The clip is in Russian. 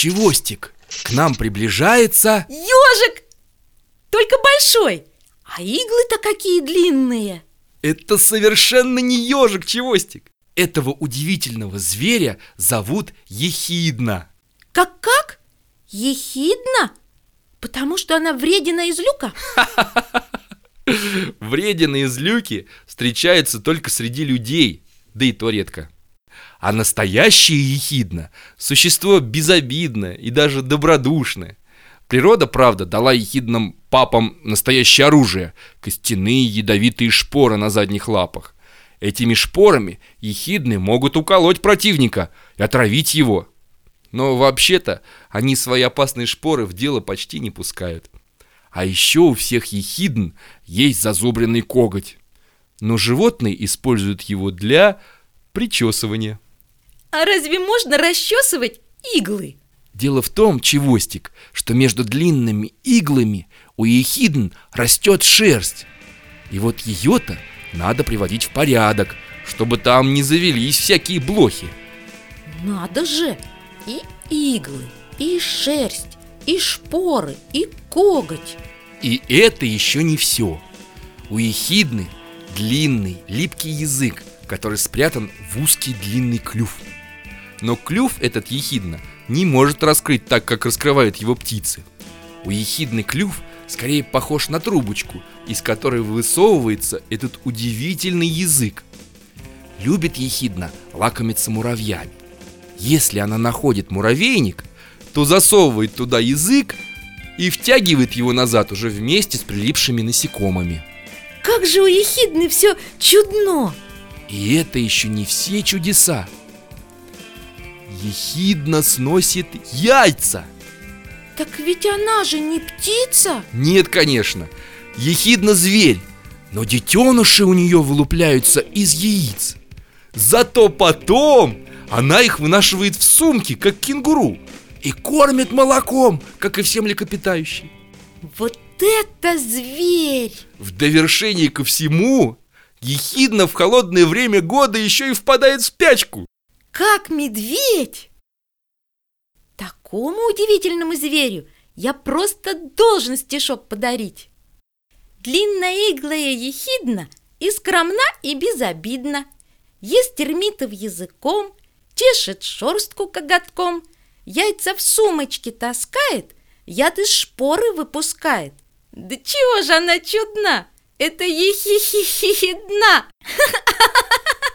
Чевостик, к нам приближается... Ежик! Только большой! А иглы-то какие длинные! Это совершенно не ежик, Чевостик. Этого удивительного зверя зовут Ехидна. Как-как? Ехидна? Потому что она вредина из люка? Вредина из люки встречается только среди людей, да и то редко. А настоящее ехидна – существо безобидное и даже добродушное. Природа, правда, дала ехидным папам настоящее оружие – костяные ядовитые шпоры на задних лапах. Этими шпорами ехидны могут уколоть противника и отравить его. Но вообще-то они свои опасные шпоры в дело почти не пускают. А еще у всех ехидн есть зазубренный коготь. Но животные используют его для причесывания. А разве можно расчесывать иглы? Дело в том, Чевостик, что между длинными иглами у ехидн растет шерсть. И вот ее-то надо приводить в порядок, чтобы там не завелись всякие блохи. Надо же! И иглы, и шерсть, и шпоры, и коготь. И это еще не все. У ехидны длинный, липкий язык, который спрятан в узкий длинный клюв. Но клюв этот ехидна не может раскрыть так, как раскрывают его птицы. У ехидны клюв скорее похож на трубочку, из которой высовывается этот удивительный язык. Любит ехидна лакомиться муравьями. Если она находит муравейник, то засовывает туда язык и втягивает его назад уже вместе с прилипшими насекомыми. Как же у ехидны все чудно! И это еще не все чудеса. Ехидна сносит яйца. Так ведь она же не птица Нет, конечно, ехидна зверь, но детеныши у нее вылупляются из яиц. Зато потом она их вынашивает в сумке, как кенгуру, и кормит молоком, как и все млекопитающие. Вот это зверь! В довершении ко всему, ехидна в холодное время года еще и впадает в спячку. Как медведь! Такому удивительному зверю я просто должен стишок подарить. Длинноиглая ехидна и скромна, и безобидна. Ест термитов языком, чешет шерстку коготком, яйца в сумочке таскает, яд из шпоры выпускает. Да чего же она чудна? Это ехихихидна!